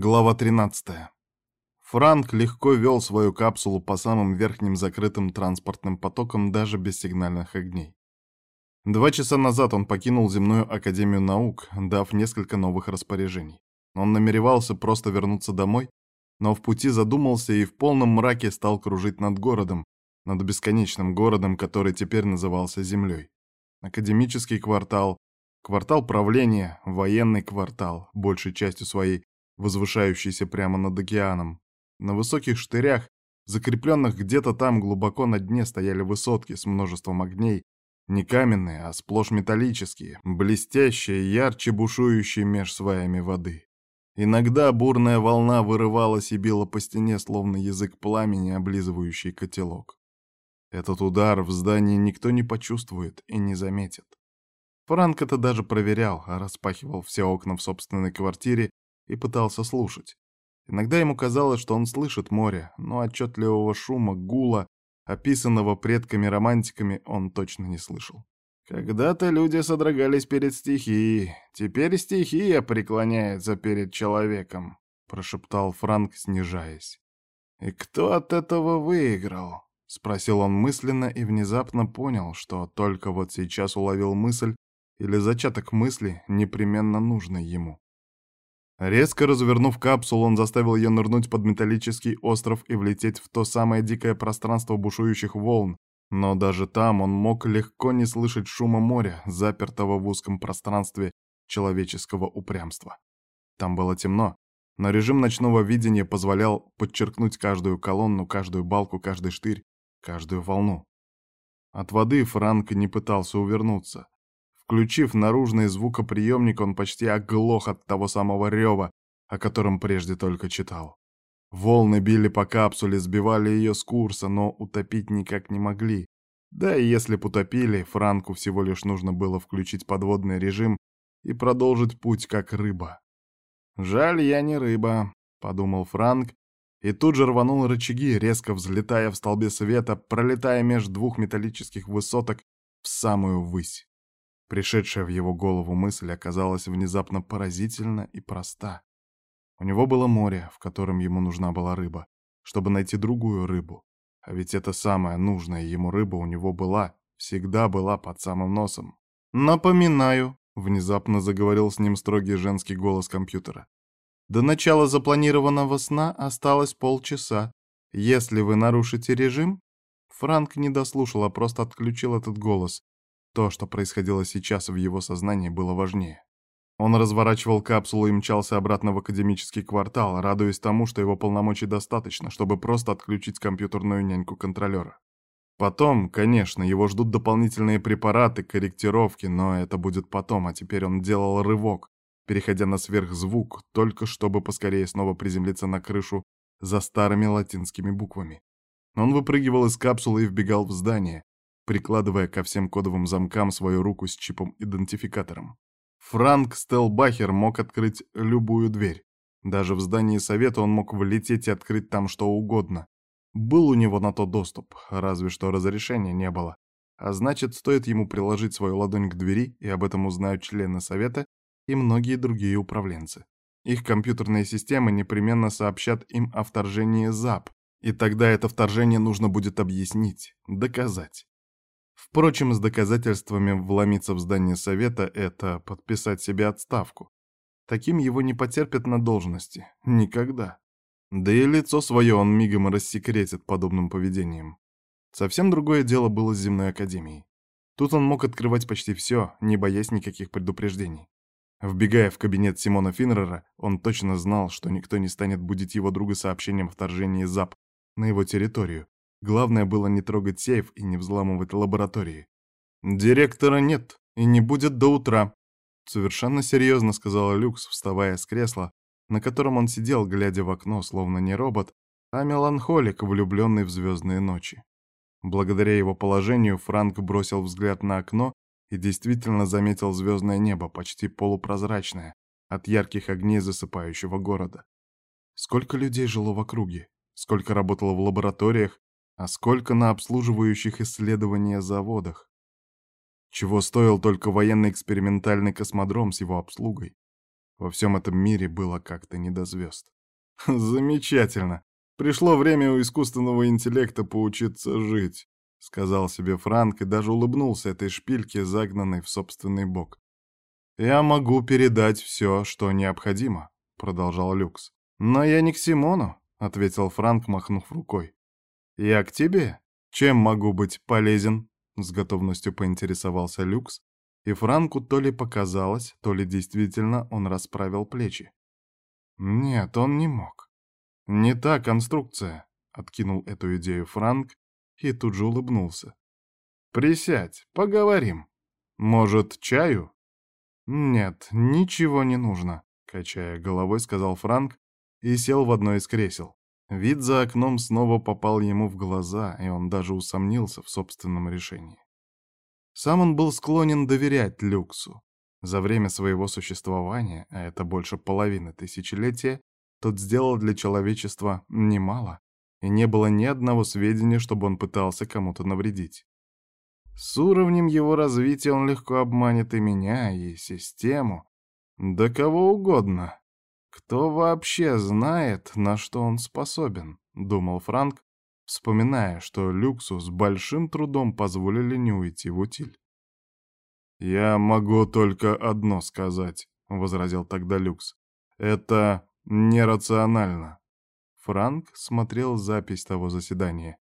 Глава 13. Франк легко вел свою капсулу по самым верхним закрытым транспортным потокам даже без сигнальных огней. Два часа назад он покинул Земную Академию Наук, дав несколько новых распоряжений. Он намеревался просто вернуться домой, но в пути задумался и в полном мраке стал кружить над городом, над бесконечным городом, который теперь назывался Землей. Академический квартал, квартал правления, военный квартал, большей частью своей возвышающийся прямо над океаном. На высоких штырях, закрепленных где-то там глубоко на дне, стояли высотки с множеством огней, не каменные, а сплошь металлические, блестящие, ярче бушующие меж сваями воды. Иногда бурная волна вырывалась и била по стене, словно язык пламени, облизывающий котелок. Этот удар в здании никто не почувствует и не заметит. Франк это даже проверял, а распахивал все окна в собственной квартире и пытался слушать. Иногда ему казалось, что он слышит море, но отчетливого шума, гула, описанного предками-романтиками, он точно не слышал. Когда-то люди содрогались перед стихией, теперь стихия преклоняется перед человеком, прошептал Франк, снижаясь. И кто от этого выиграл? спросил он мысленно и внезапно понял, что только вот сейчас уловил мысль или зачаток мысли, непременно нужной ему. Резко развернув капсулу, он заставил ее нырнуть под металлический остров и влететь в то самое дикое пространство бушующих волн, но даже там он мог легко не слышать шума моря, запертого в узком пространстве человеческого упрямства. Там было темно, но режим ночного видения позволял подчеркнуть каждую колонну, каждую балку, каждый штырь, каждую волну. От воды Франк не пытался увернуться. Включив наружный звукоприемник, он почти оглох от того самого рева, о котором прежде только читал. Волны били по капсуле, сбивали ее с курса, но утопить никак не могли. Да и если б утопили, Франку всего лишь нужно было включить подводный режим и продолжить путь как рыба. «Жаль, я не рыба», — подумал Франк, и тут же рванул рычаги, резко взлетая в столбе света, пролетая между двух металлических высоток в самую высь. Пришедшая в его голову мысль оказалась внезапно поразительна и проста. У него было море, в котором ему нужна была рыба, чтобы найти другую рыбу. А ведь эта самая нужная ему рыба у него была, всегда была под самым носом. «Напоминаю», — внезапно заговорил с ним строгий женский голос компьютера. «До начала запланированного сна осталось полчаса. Если вы нарушите режим...» Франк не дослушал, а просто отключил этот голос, то, что происходило сейчас в его сознании, было важнее. Он разворачивал капсулу и мчался обратно в академический квартал, радуясь тому, что его полномочий достаточно, чтобы просто отключить компьютерную няньку контролера. Потом, конечно, его ждут дополнительные препараты, корректировки, но это будет потом, а теперь он делал рывок, переходя на сверхзвук, только чтобы поскорее снова приземлиться на крышу за старыми латинскими буквами. Он выпрыгивал из капсулы и вбегал в здание, прикладывая ко всем кодовым замкам свою руку с чипом-идентификатором. Франк Стелбахер мог открыть любую дверь. Даже в здании совета он мог влететь и открыть там что угодно. Был у него на то доступ, разве что разрешения не было. А значит, стоит ему приложить свою ладонь к двери, и об этом узнают члены совета и многие другие управленцы. Их компьютерные системы непременно сообщат им о вторжении ЗАП, и тогда это вторжение нужно будет объяснить, доказать. Впрочем, с доказательствами вломиться в здание совета — это подписать себе отставку. Таким его не потерпят на должности. Никогда. Да и лицо свое он мигом рассекретит подобным поведением. Совсем другое дело было с земной академией. Тут он мог открывать почти все, не боясь никаких предупреждений. Вбегая в кабинет Симона Финнера, он точно знал, что никто не станет будить его друга сообщением о вторжении ЗАП на его территорию, Главное было не трогать сейф и не взламывать лаборатории. «Директора нет и не будет до утра», — совершенно серьезно сказала Люкс, вставая с кресла, на котором он сидел, глядя в окно, словно не робот, а меланхолик, влюбленный в звездные ночи. Благодаря его положению Франк бросил взгляд на окно и действительно заметил звездное небо, почти полупрозрачное, от ярких огней засыпающего города. Сколько людей жило в округе, сколько работало в лабораториях, а сколько на обслуживающих исследования заводах. Чего стоил только военный экспериментальный космодром с его обслугой. Во всем этом мире было как-то не до звезд. «Замечательно! Пришло время у искусственного интеллекта поучиться жить», — сказал себе Франк и даже улыбнулся этой шпильке, загнанной в собственный бок. «Я могу передать все, что необходимо», — продолжал Люкс. «Но я не к Симону», — ответил Франк, махнув рукой. «Я к тебе? Чем могу быть полезен?» — с готовностью поинтересовался Люкс, и Франку то ли показалось, то ли действительно он расправил плечи. Нет, он не мог. Не та конструкция, откинул эту идею Франк и тут же улыбнулся. Присядь, поговорим. Может, чаю? Нет, ничего не нужно, качая головой, сказал Франк и сел в одно из кресел. Вид за окном снова попал ему в глаза, и он даже усомнился в собственном решении. Сам он был склонен доверять Люксу. За время своего существования, а это больше половины тысячелетия, тот сделал для человечества немало, и не было ни одного сведения, чтобы он пытался кому-то навредить. С уровнем его развития он легко обманет и меня, и систему, да кого угодно. Кто вообще знает, на что он способен, думал Франк, вспоминая, что Люксу с большим трудом позволили не уйти в утиль. «Я могу только одно сказать», — возразил тогда Люкс. «Это нерационально». Франк смотрел запись того заседания.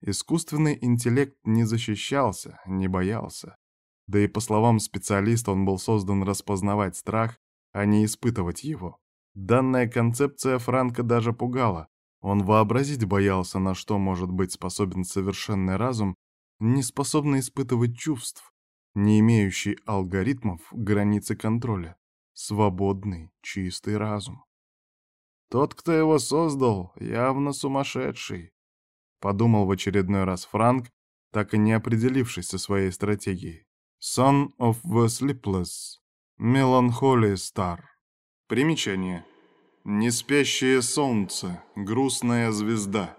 Искусственный интеллект не защищался, не боялся. Да и по словам специалиста, он был создан распознавать страх, а не испытывать его. Данная концепция Франка даже пугала. Он вообразить боялся, на что может быть способен совершенный разум, не способный испытывать чувств, не имеющий алгоритмов границы контроля, свободный, чистый разум. Тот, кто его создал, явно сумасшедший, подумал в очередной раз Франк, так и не определившись со своей стратегией. Son of the Sleepless, Melancholy Star. Примечание. Неспящее солнце, грустная звезда.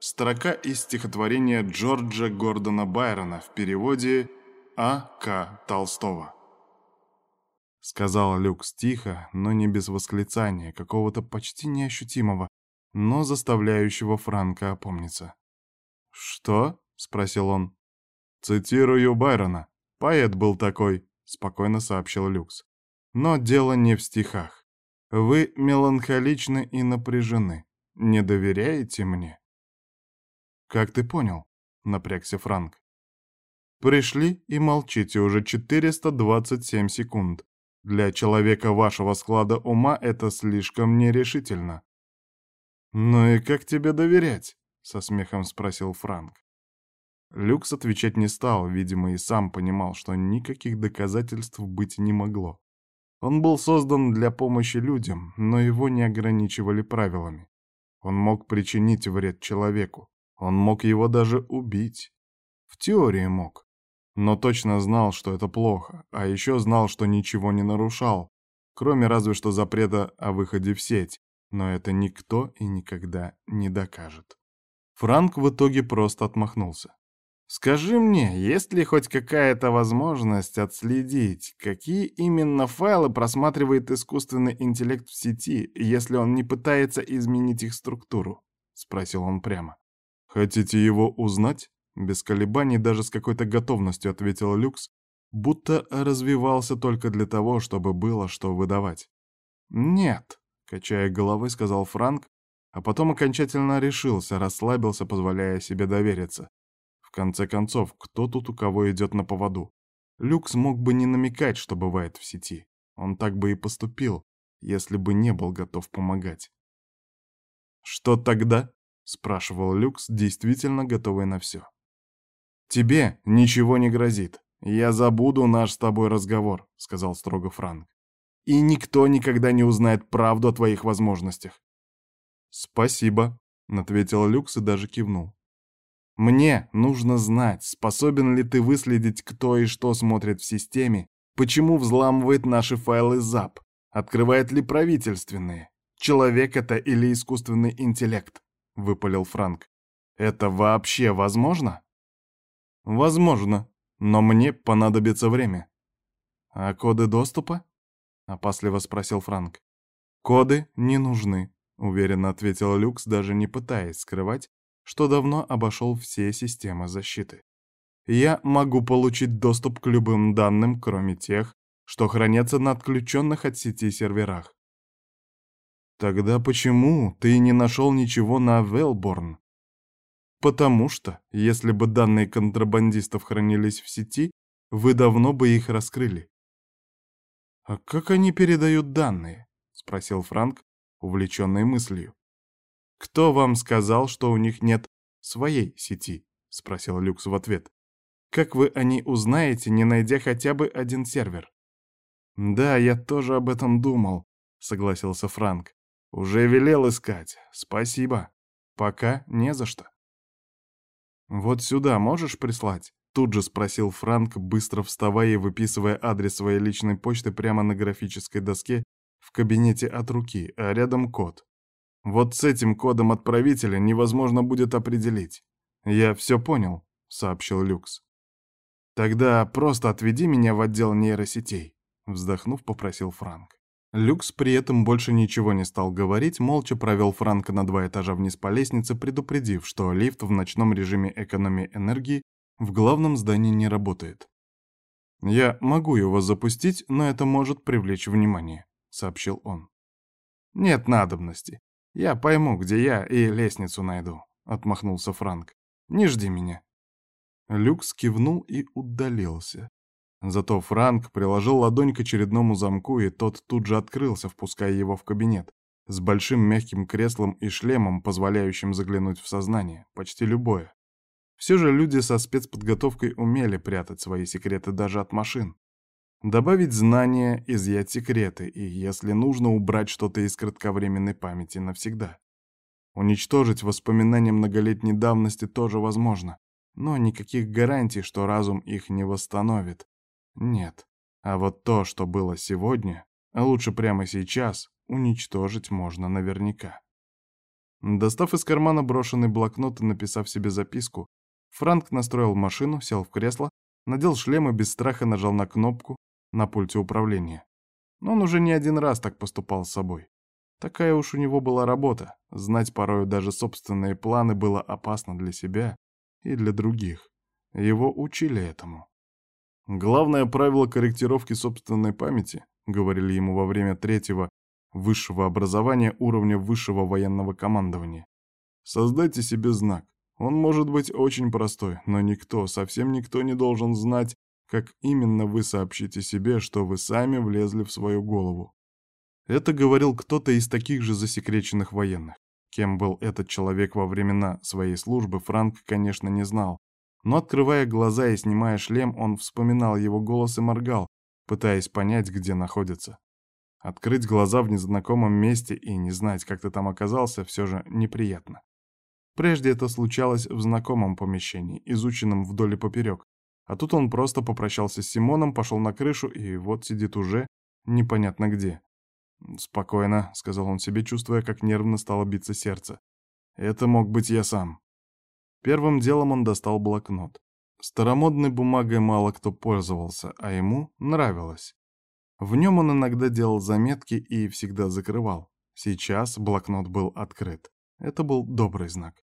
Строка из стихотворения Джорджа Гордона Байрона в переводе а. К. Толстого. Сказал Люкс тихо, но не без восклицания, какого-то почти неощутимого, но заставляющего Франка опомниться. «Что?» — спросил он. «Цитирую Байрона. Поэт был такой», — спокойно сообщил Люкс. «Но дело не в стихах. Вы меланхоличны и напряжены. Не доверяете мне?» «Как ты понял?» — напрягся Франк. Пришли и молчите уже 427 секунд. Для человека вашего склада ума это слишком нерешительно. «Ну и как тебе доверять?» — со смехом спросил Франк. Люкс отвечать не стал, видимо, и сам понимал, что никаких доказательств быть не могло. Он был создан для помощи людям, но его не ограничивали правилами. Он мог причинить вред человеку, он мог его даже убить. В теории мог но точно знал, что это плохо, а еще знал, что ничего не нарушал, кроме разве что запрета о выходе в сеть, но это никто и никогда не докажет. Франк в итоге просто отмахнулся. «Скажи мне, есть ли хоть какая-то возможность отследить, какие именно файлы просматривает искусственный интеллект в сети, если он не пытается изменить их структуру?» — спросил он прямо. «Хотите его узнать?» Без колебаний, даже с какой-то готовностью ответил Люкс, будто развивался только для того, чтобы было что выдавать. «Нет», — качая головой, сказал Франк, а потом окончательно решился, расслабился, позволяя себе довериться. В конце концов, кто тут у кого идет на поводу? Люкс мог бы не намекать, что бывает в сети. Он так бы и поступил, если бы не был готов помогать. «Что тогда?» — спрашивал Люкс, действительно готовый на все. «Тебе ничего не грозит. Я забуду наш с тобой разговор», — сказал строго Франк. «И никто никогда не узнает правду о твоих возможностях». «Спасибо», — ответил Люкс и даже кивнул. «Мне нужно знать, способен ли ты выследить, кто и что смотрит в системе, почему взламывает наши файлы ЗАП, открывает ли правительственные, человек это или искусственный интеллект», — выпалил Франк. «Это вообще возможно?» Возможно, но мне понадобится время. А коды доступа? опасливо спросил Франк. «Коды не нужны», — уверенно ответил Люкс, даже не пытаясь скрывать, что давно обошел все системы защиты. «Я могу получить доступ к любым данным, кроме тех, что хранятся на отключенных от сети серверах». «Тогда почему ты не нашел ничего на Велборн?» «Потому что, если бы данные контрабандистов хранились в сети, вы давно бы их раскрыли». «А как они передают данные?» — спросил Франк, увлеченный мыслью. «Кто вам сказал, что у них нет своей сети?» — спросил Люкс в ответ. «Как вы о ней узнаете, не найдя хотя бы один сервер?» «Да, я тоже об этом думал», — согласился Франк. «Уже велел искать. Спасибо. Пока не за что». «Вот сюда можешь прислать?» Тут же спросил Франк, быстро вставая и выписывая адрес своей личной почты прямо на графической доске в кабинете от руки, а рядом код. Вот с этим кодом отправителя невозможно будет определить. Я все понял, сообщил Люкс. Тогда просто отведи меня в отдел нейросетей, вздохнув, попросил Франк. Люкс при этом больше ничего не стал говорить, молча провел Франка на два этажа вниз по лестнице, предупредив, что лифт в ночном режиме экономии энергии в главном здании не работает. «Я могу его запустить, но это может привлечь внимание», — сообщил он. «Нет надобности. Я пойму, где я, и лестницу найду», — отмахнулся Франк. «Не жди меня». Люкс кивнул и удалился. Зато Франк приложил ладонь к очередному замку, и тот тут же открылся, впуская его в кабинет, с большим мягким креслом и шлемом, позволяющим заглянуть в сознание, почти любое. Все же люди со спецподготовкой умели прятать свои секреты даже от машин. Добавить знания, изъять секреты и, если нужно, убрать что-то из кратковременной памяти навсегда. Уничтожить воспоминания многолетней давности тоже возможно, но никаких гарантий, что разум их не восстановит. Нет. А вот то, что было сегодня, а лучше прямо сейчас, уничтожить можно наверняка. Достав из кармана брошенный блокнот и написав себе записку, Франк настроил машину, сел в кресло, надел шлем и без страха нажал на кнопку на пульте управления. Но он уже не один раз так поступал с собой. Такая уж у него была работа. Знать порою даже собственные планы было опасно для себя и для других. Его учили этому. Главное правило корректировки собственной памяти, говорили ему во время третьего высшего образования уровня высшего военного командования. Создайте себе знак. Он может быть очень простой, но никто, совсем никто не должен знать, как именно вы сообщите себе, что вы сами влезли в свою голову. Это говорил кто-то из таких же засекреченных военных. Кем был этот человек во времена своей службы, Франк, конечно, не знал. Но, открывая глаза и снимая шлем, он вспоминал его голос и моргал, пытаясь понять, где находится. Открыть глаза в незнакомом месте и не знать, как ты там оказался, все же неприятно. Прежде это случалось в знакомом помещении, изученном вдоль и поперек. А тут он просто попрощался с Симоном, пошел на крышу и вот сидит уже непонятно где. «Спокойно», — сказал он себе, чувствуя, как нервно стало биться сердце. «Это мог быть я сам». Первым делом он достал блокнот. Старомодной бумагой мало кто пользовался, а ему нравилось. В нем он иногда делал заметки и всегда закрывал. Сейчас блокнот был открыт. Это был добрый знак.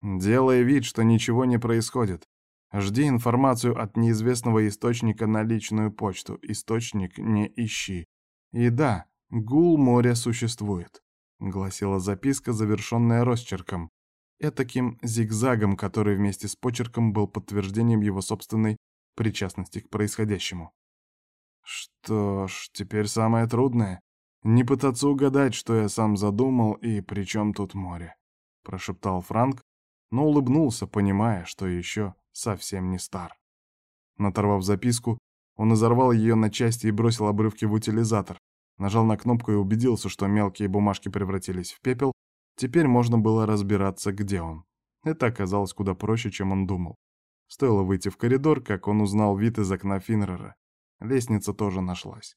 Делай вид, что ничего не происходит. Жди информацию от неизвестного источника на личную почту. Источник не ищи. И да, гул моря существует, гласила записка, завершенная росчерком. Этаким зигзагом, который вместе с почерком был подтверждением его собственной причастности к происходящему. Что ж, теперь самое трудное не пытаться угадать, что я сам задумал и при чем тут море, прошептал Франк, но улыбнулся, понимая, что еще совсем не стар. Наторвав записку, он изорвал ее на части и бросил обрывки в утилизатор. Нажал на кнопку и убедился, что мелкие бумажки превратились в пепел. Теперь можно было разбираться, где он. Это оказалось куда проще, чем он думал. Стоило выйти в коридор, как он узнал вид из окна Финнерера. Лестница тоже нашлась.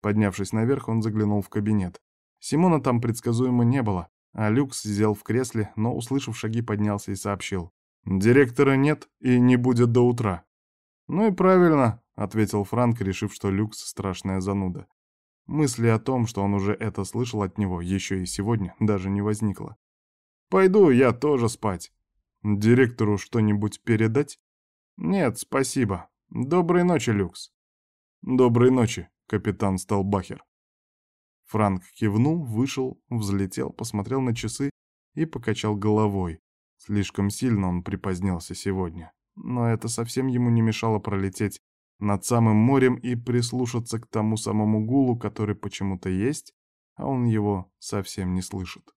Поднявшись наверх, он заглянул в кабинет. Симона там предсказуемо не было, а Люкс сидел в кресле, но, услышав шаги, поднялся и сообщил. «Директора нет и не будет до утра». «Ну и правильно», — ответил Франк, решив, что Люкс — страшная зануда. Мысли о том, что он уже это слышал от него еще и сегодня, даже не возникло. «Пойду я тоже спать. Директору что-нибудь передать?» «Нет, спасибо. Доброй ночи, Люкс». «Доброй ночи, капитан Сталбахер». Франк кивнул, вышел, взлетел, посмотрел на часы и покачал головой. Слишком сильно он припозднился сегодня. Но это совсем ему не мешало пролететь над самым морем и прислушаться к тому самому гулу, который почему-то есть, а он его совсем не слышит.